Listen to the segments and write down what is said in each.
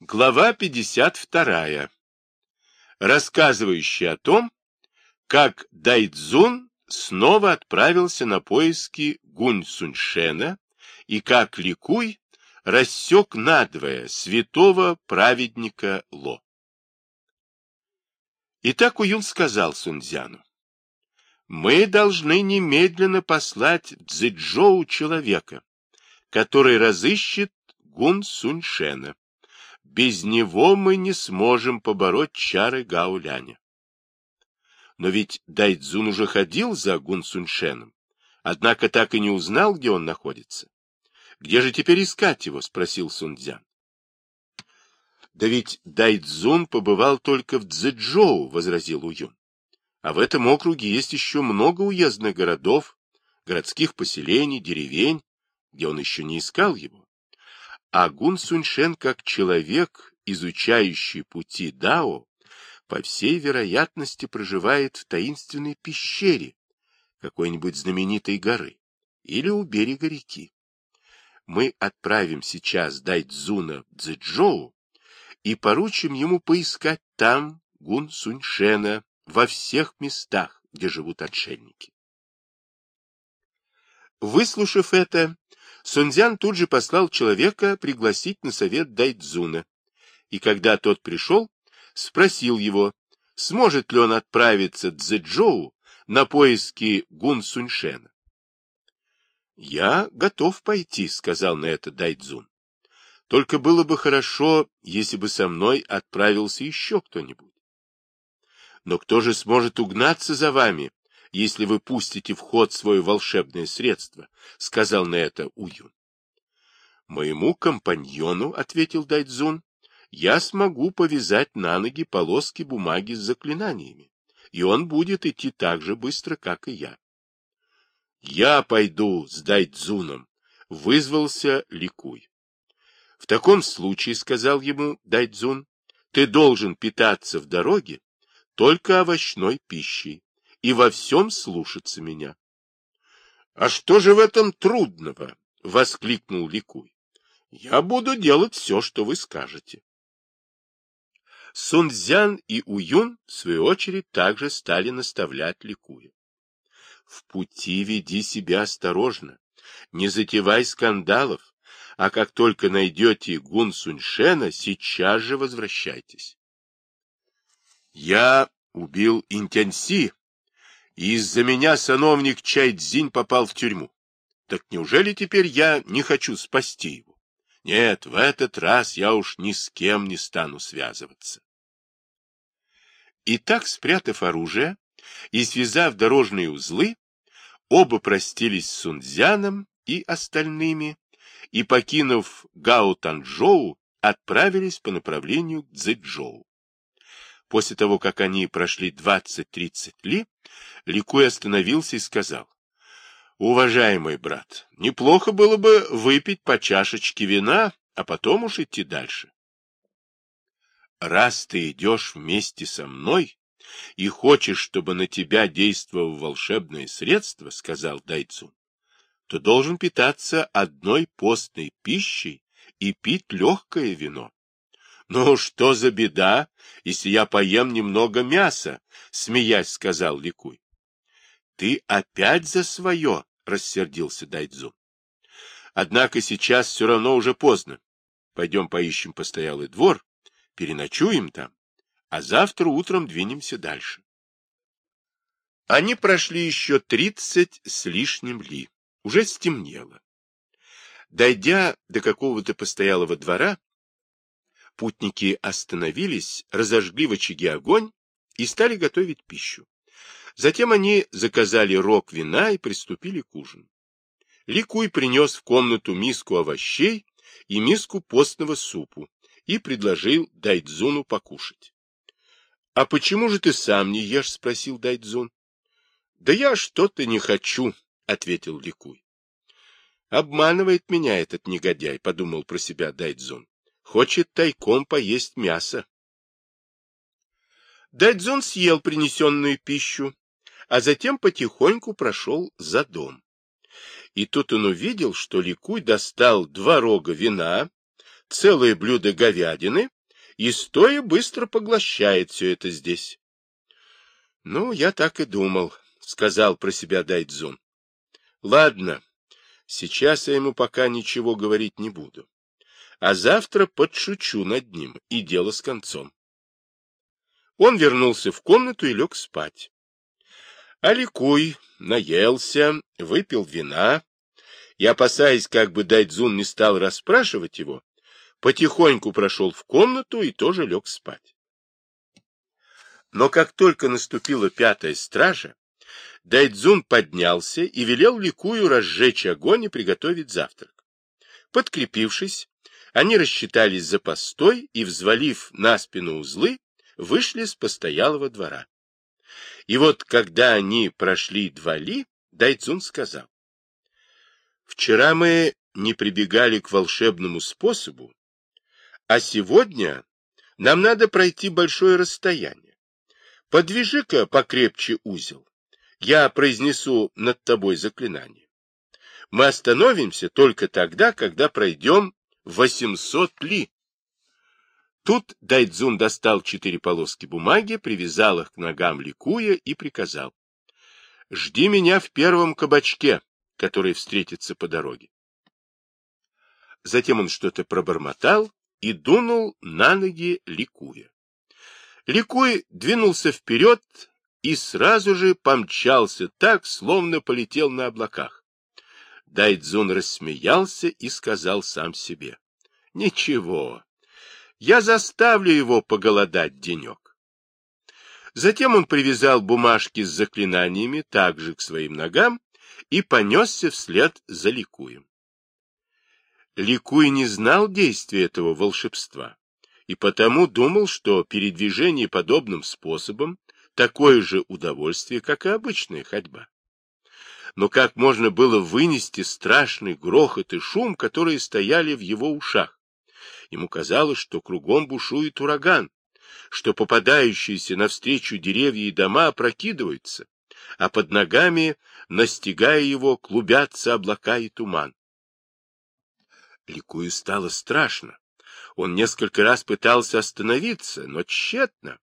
Глава 52. Рассказывающая о том, как Дайдзун снова отправился на поиски Гунь Суньшена и как Ликуй рассек надвое святого праведника Ло. Итак Уюн сказал Сунцзяну, «Мы должны немедленно послать Цзэджоу человека, который разыщет Гун Суньшена. Без него мы не сможем побороть чары Гауляня. Но ведь Дайдзун уже ходил за Гун Суньшеном, однако так и не узнал, где он находится. Где же теперь искать его? — спросил Сунцзян. Да ведь Дайдзун побывал только в Цзэджоу, — возразил Уюн. А в этом округе есть еще много уездных городов, городских поселений, деревень, где он еще не искал его. А Гун Суньшен, как человек, изучающий пути Дао, по всей вероятности проживает в таинственной пещере какой-нибудь знаменитой горы или у берега реки. Мы отправим сейчас Дайцзуна в Цзэчжоу и поручим ему поискать там Гун Суньшена во всех местах, где живут отшельники. Выслушав это, Сунцзян тут же послал человека пригласить на совет Дайдзуна, и когда тот пришел, спросил его, сможет ли он отправиться Цзэджоу на поиски Гун Суньшена. «Я готов пойти», — сказал на это Дайдзун. «Только было бы хорошо, если бы со мной отправился еще кто-нибудь». «Но кто же сможет угнаться за вами, если вы пустите в ход свое волшебное средство, — сказал на это Уюн. — Моему компаньону, — ответил Дайдзун, — я смогу повязать на ноги полоски бумаги с заклинаниями, и он будет идти так же быстро, как и я. — Я пойду с Дайдзуном, — вызвался Ликуй. — В таком случае, — сказал ему Дайдзун, — ты должен питаться в дороге только овощной пищей и во всем слушаться меня. — А что же в этом трудного? — воскликнул Ликуй. — Я буду делать все, что вы скажете. Сунцзян и Уюн, в свою очередь, также стали наставлять Ликуя. В пути веди себя осторожно, не затевай скандалов, а как только найдете Гун Суньшена, сейчас же возвращайтесь. Я убил Интянси, из-за меня сановник Чайдзинь попал в тюрьму. Так неужели теперь я не хочу спасти его? Нет, в этот раз я уж ни с кем не стану связываться. И так, спрятав оружие и связав дорожные узлы, оба простились с Сунцзяном и остальными, и, покинув Гао Танчжоу, отправились по направлению к Цзэчжоу. После того, как они прошли 20-30 ли, Ликуй остановился и сказал, «Уважаемый брат, неплохо было бы выпить по чашечке вина, а потом уж идти дальше». «Раз ты идешь вместе со мной и хочешь, чтобы на тебя действовало волшебное средство, — сказал Дайцун, — то должен питаться одной постной пищей и пить легкое вино. «Ну, что за беда, если я поем немного мяса?» — смеясь сказал Ликуй. «Ты опять за свое?» — рассердился Дайдзу. «Однако сейчас все равно уже поздно. Пойдем поищем постоялый двор, переночуем там, а завтра утром двинемся дальше». Они прошли еще тридцать с лишним ли. Уже стемнело. Дойдя до какого-то постоялого двора, Путники остановились, разожгли в очаге огонь и стали готовить пищу. Затем они заказали рог вина и приступили к ужину. Ликуй принес в комнату миску овощей и миску постного супу и предложил Дайдзуну покушать. — А почему же ты сам не ешь? — спросил Дайдзун. — Да я что-то не хочу, — ответил Ликуй. — Обманывает меня этот негодяй, — подумал про себя Дайдзун хочет тайком поесть мясо. Дайдзон съел принесенную пищу, а затем потихоньку прошел за дом. И тут он увидел, что Ликуй достал два рога вина, целое блюдо говядины и стоя быстро поглощает все это здесь. — Ну, я так и думал, — сказал про себя Дайдзун. — Ладно, сейчас я ему пока ничего говорить не буду. А завтра подшучу над ним, и дело с концом. Он вернулся в комнату и лег спать. Аликуй наелся, выпил вина, и, опасаясь, как бы Дайдзун не стал расспрашивать его, потихоньку прошел в комнату и тоже лег спать. Но как только наступила пятая стража, Дайдзун поднялся и велел Ликую разжечь огонь и приготовить завтрак. Подкрепившись, они рассчитались за постой и, взвалив на спину узлы, вышли с постоялого двора. И вот, когда они прошли два ли, Дайцун сказал, «Вчера мы не прибегали к волшебному способу, а сегодня нам надо пройти большое расстояние. Подвяжи-ка покрепче узел. Я произнесу над тобой заклинание. Мы остановимся только тогда, когда пройдем 800 ли. Тут Дайдзун достал четыре полоски бумаги, привязал их к ногам ликуя и приказал. — Жди меня в первом кабачке, который встретится по дороге. Затем он что-то пробормотал и дунул на ноги ликуя. Ликуй двинулся вперед и сразу же помчался так, словно полетел на облаках. Дайдзун рассмеялся и сказал сам себе. — Ничего, я заставлю его поголодать денек. Затем он привязал бумажки с заклинаниями также к своим ногам и понесся вслед за Ликуем. Ликуй не знал действия этого волшебства и потому думал, что передвижение подобным способом такое же удовольствие, как и обычная ходьба. Но как можно было вынести страшный грохот и шум, которые стояли в его ушах? Ему казалось, что кругом бушует ураган, что попадающиеся навстречу деревья и дома опрокидываются, а под ногами, настигая его, клубятся облака и туман. Ликую стало страшно. Он несколько раз пытался остановиться, но тщетно.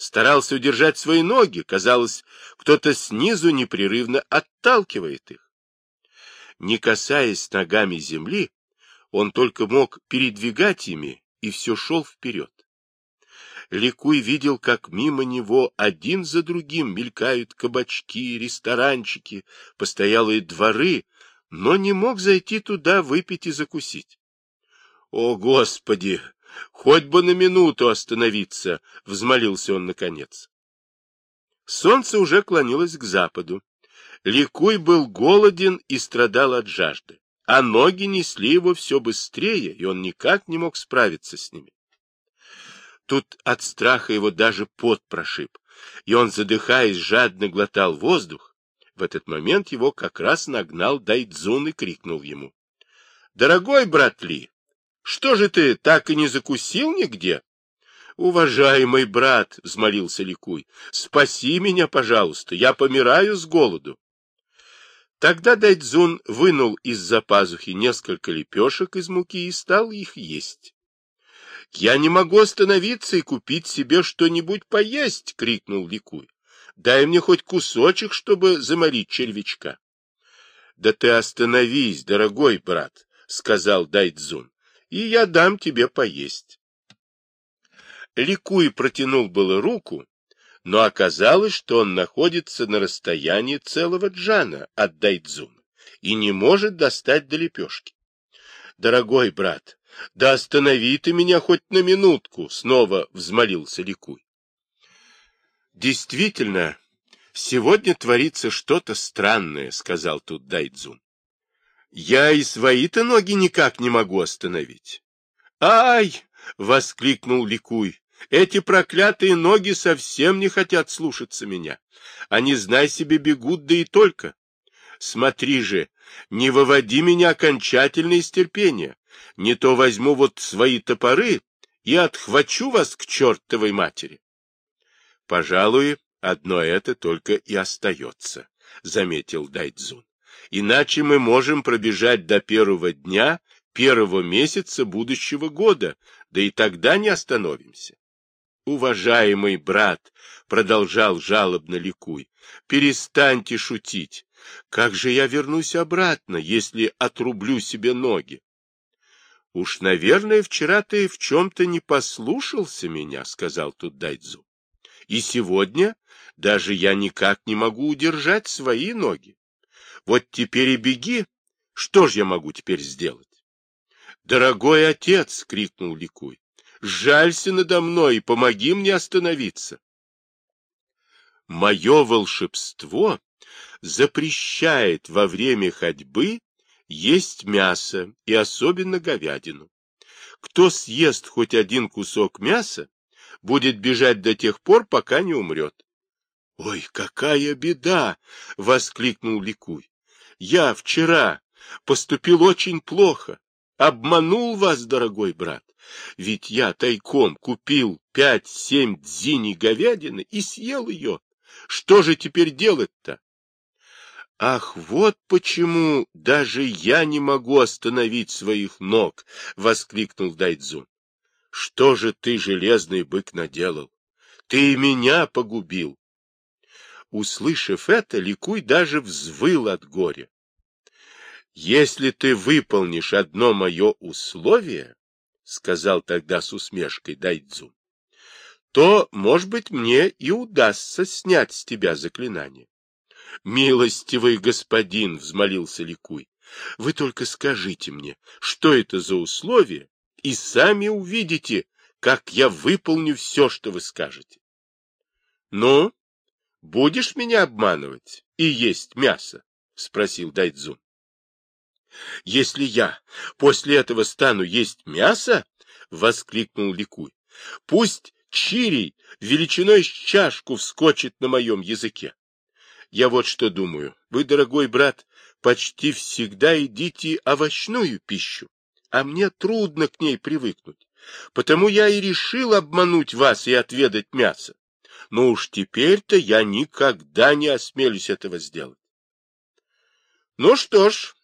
Старался удержать свои ноги. Казалось, кто-то снизу непрерывно отталкивает их. Не касаясь ногами земли, он только мог передвигать ими, и все шел вперед. Ликуй видел, как мимо него один за другим мелькают кабачки, ресторанчики, постоялые дворы, но не мог зайти туда выпить и закусить. «О, Господи! Хоть бы на минуту остановиться!» — взмолился он наконец. Солнце уже клонилось к западу. Ликуй был голоден и страдал от жажды а ноги несли его все быстрее, и он никак не мог справиться с ними. Тут от страха его даже пот прошиб, и он, задыхаясь, жадно глотал воздух. В этот момент его как раз нагнал Дайдзун и крикнул ему. — Дорогой брат Ли, что же ты, так и не закусил нигде? — Уважаемый брат, — взмолился Ликуй, — спаси меня, пожалуйста, я помираю с голоду. Тогда Дайдзун вынул из-за пазухи несколько лепешек из муки и стал их есть. — Я не могу остановиться и купить себе что-нибудь поесть! — крикнул Ликуй. — Дай мне хоть кусочек, чтобы заморить червячка. — Да ты остановись, дорогой брат, — сказал Дайдзун, — и я дам тебе поесть. Ликуй протянул было руку, но оказалось, что он находится на расстоянии целого джана от Дайдзуна и не может достать до лепешки. «Дорогой брат, да останови ты меня хоть на минутку!» — снова взмолился Ликуй. «Действительно, сегодня творится что-то странное», — сказал тут Дайдзун. «Я и свои-то ноги никак не могу остановить». «Ай!» — воскликнул Ликуй. Эти проклятые ноги совсем не хотят слушаться меня. Они, знай себе, бегут, да и только. Смотри же, не выводи меня окончательно из терпения. Не то возьму вот свои топоры и отхвачу вас к чертовой матери. Пожалуй, одно это только и остается, — заметил Дайдзун. Иначе мы можем пробежать до первого дня первого месяца будущего года, да и тогда не остановимся. Уважаемый брат, продолжал жалобно Ликуй, перестаньте шутить. Как же я вернусь обратно, если отрублю себе ноги? Уж, наверное, вчера ты в чем-то не послушался меня, сказал тут Дайдзу. И сегодня даже я никак не могу удержать свои ноги. Вот теперь и беги. Что ж я могу теперь сделать? Дорогой отец, крикнул Ликуй, жалься надо мной и помоги мне остановиться. Мое волшебство запрещает во время ходьбы есть мясо и особенно говядину. Кто съест хоть один кусок мяса, будет бежать до тех пор, пока не умрет. — Ой, какая беда! — воскликнул Ликуй. — Я вчера поступил очень плохо. Обманул вас, дорогой брат. Ведь я тайком купил пять-семь дзиней говядины и съел ее. Что же теперь делать-то? Ах, вот почему даже я не могу остановить своих ног, воскликнул Дайдзун. Что же ты, железный бык, наделал? Ты меня погубил. Услышав это, Ликуй даже взвыл от горя. Если ты выполнишь одно мое условие, сказал тогда с усмешкой Дайдзун, то, может быть, мне и удастся снять с тебя заклинание. Милостивый господин, взмолился Ликуй, вы только скажите мне, что это за условие, и сами увидите, как я выполню все, что вы скажете. Ну, будешь меня обманывать и есть мясо? спросил Дайдзун. Если я после этого стану есть мясо, воскликнул Ликуй, пусть чирий величиной с чашку вскочит на моем языке. Я вот что думаю. Вы, дорогой брат, почти всегда едите овощную пищу, а мне трудно к ней привыкнуть. Потому я и решил обмануть вас и отведать мясо. Но уж теперь-то я никогда не осмелюсь этого сделать. Ну что ж,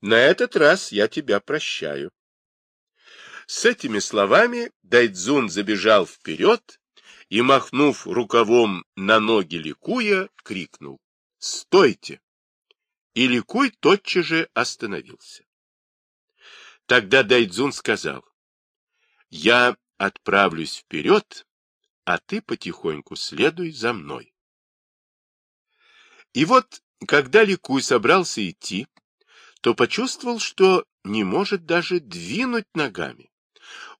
на этот раз я тебя прощаю. С этими словами Дайдзун забежал вперед и, махнув рукавом на ноги Ликуя, крикнул «Стойте!» И Ликуй тотчас же остановился. Тогда Дайдзун сказал «Я отправлюсь вперед, а ты потихоньку следуй за мной». И вот, когда Ликуй собрался идти, то почувствовал, что не может даже двинуть ногами.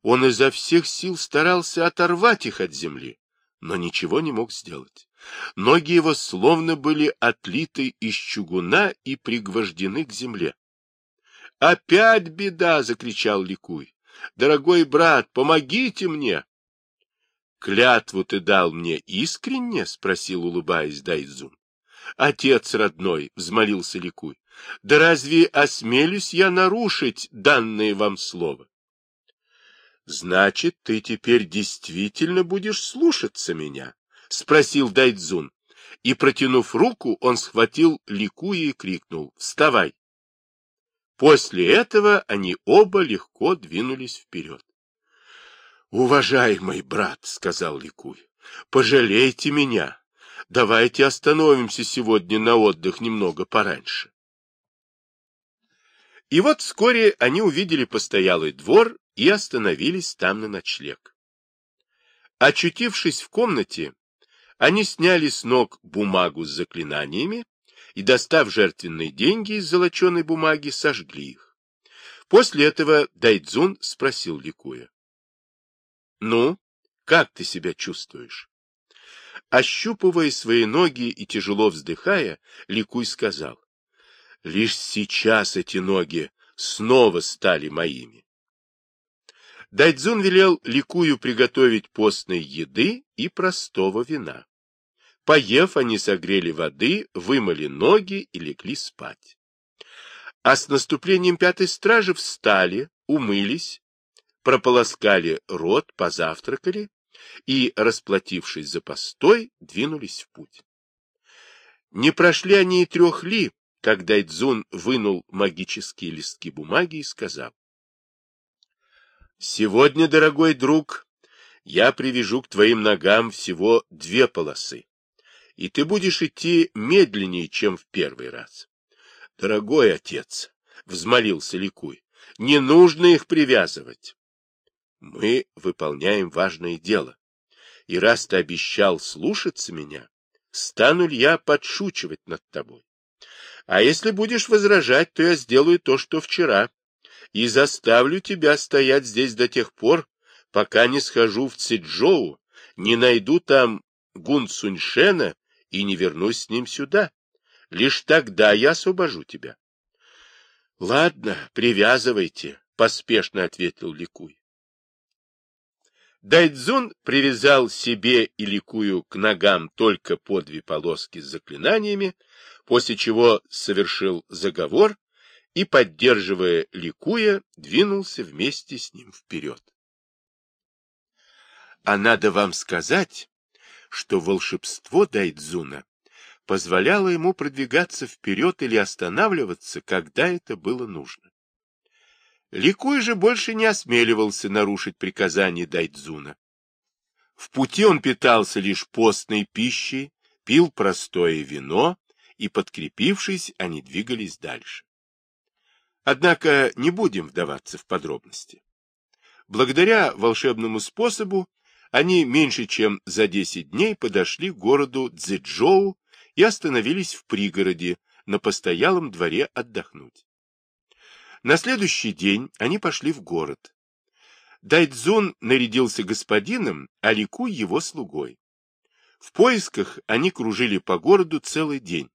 Он изо всех сил старался оторвать их от земли, но ничего не мог сделать. Ноги его словно были отлиты из чугуна и пригвождены к земле. «Опять беда!» — закричал Ликуй. «Дорогой брат, помогите мне!» «Клятву ты дал мне искренне?» — спросил, улыбаясь Дайзун. «Отец родной!» — взмолился Ликуй. «Да разве осмелюсь я нарушить данное вам слово?» Значит, ты теперь действительно будешь слушаться меня? Спросил Дайдзун. И, протянув руку, он схватил Ликуя и крикнул «Вставай!». После этого они оба легко двинулись вперед. «Уважаемый брат», — сказал Ликуй, — «пожалейте меня. Давайте остановимся сегодня на отдых немного пораньше». И вот вскоре они увидели постоялый двор и остановились там на ночлег. Очутившись в комнате, они сняли с ног бумагу с заклинаниями и, достав жертвенные деньги из золоченой бумаги, сожгли их. После этого Дайдзун спросил Ликуя. — Ну, как ты себя чувствуешь? Ощупывая свои ноги и тяжело вздыхая, Ликуй сказал. — Лишь сейчас эти ноги снова стали моими. Дайдзун велел Ликую приготовить постной еды и простого вина. Поев, они согрели воды, вымыли ноги и легли спать. А с наступлением пятой стражи встали, умылись, прополоскали рот, позавтракали и, расплатившись за постой, двинулись в путь. Не прошли они и трех ли, когда Дайдзун вынул магические листки бумаги и сказал, Сегодня, дорогой друг, я привяжу к твоим ногам всего две полосы, и ты будешь идти медленнее, чем в первый раз. Дорогой отец, — взмолился Ликуй, — не нужно их привязывать. Мы выполняем важное дело, и раз ты обещал слушаться меня, стану ли я подшучивать над тобой? А если будешь возражать, то я сделаю то, что вчера, и заставлю тебя стоять здесь до тех пор, пока не схожу в Циджоу, не найду там Гун Суньшена и не вернусь с ним сюда. Лишь тогда я освобожу тебя. — Ладно, привязывайте, — поспешно ответил Ликуй. Дайдзун привязал себе и Ликую к ногам только по две полоски с заклинаниями, после чего совершил заговор и, поддерживая Ликуя, двинулся вместе с ним вперед. А надо вам сказать, что волшебство Дайдзуна позволяло ему продвигаться вперед или останавливаться, когда это было нужно. Ликуй же больше не осмеливался нарушить приказание Дайдзуна. В пути он питался лишь постной пищей, пил простое вино, и, подкрепившись, они двигались дальше. Однако не будем вдаваться в подробности. Благодаря волшебному способу они меньше чем за 10 дней подошли к городу Цзэчжоу и остановились в пригороде, на постоялом дворе отдохнуть. На следующий день они пошли в город. Дайдзун нарядился господином, а Лику его слугой. В поисках они кружили по городу целый день,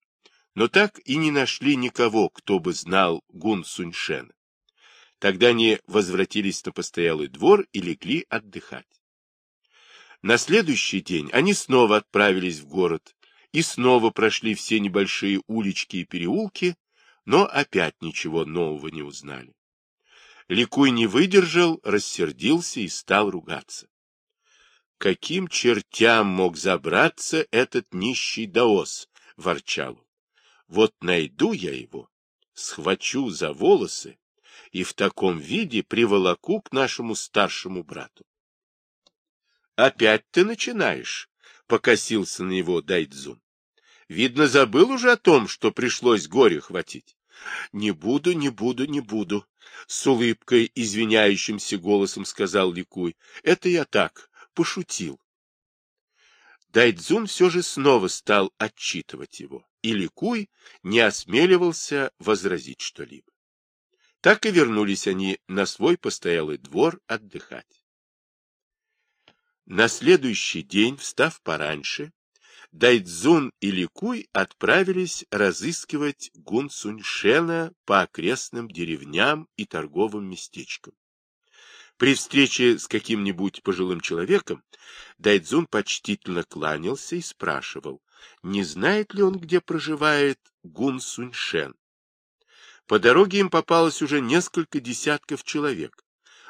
но так и не нашли никого, кто бы знал Гун Суньшена. Тогда они возвратились на постоялый двор и легли отдыхать. На следующий день они снова отправились в город и снова прошли все небольшие улички и переулки, но опять ничего нового не узнали. Ликуй не выдержал, рассердился и стал ругаться. Каким чертям мог забраться этот нищий даос, ворчал вот найду я его, схвачу за волосы и в таком виде приволоку к нашему старшему брату. — Опять ты начинаешь, — покосился на него Дайдзун. — Видно, забыл уже о том, что пришлось горе хватить. — Не буду, не буду, не буду, — с улыбкой, извиняющимся голосом сказал Ликуй. — Это я так, пошутил. Дайдзун все же снова стал отчитывать его и Ликуй не осмеливался возразить что-либо. Так и вернулись они на свой постоялый двор отдыхать. На следующий день, встав пораньше, Дайдзун и Ликуй отправились разыскивать Гун Суньшена по окрестным деревням и торговым местечкам. При встрече с каким-нибудь пожилым человеком Дайдзун почтительно кланялся и спрашивал, не знает ли он, где проживает Гун Суньшен. По дороге им попалось уже несколько десятков человек,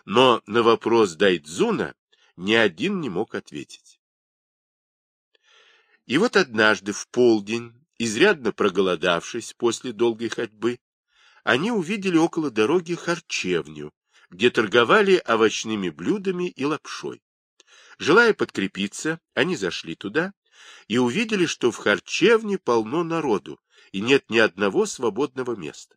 но на вопрос Дайдзуна ни один не мог ответить. И вот однажды в полдень, изрядно проголодавшись после долгой ходьбы, они увидели около дороги харчевню, где торговали овощными блюдами и лапшой. Желая подкрепиться, они зашли туда и увидели, что в харчевне полно народу и нет ни одного свободного места.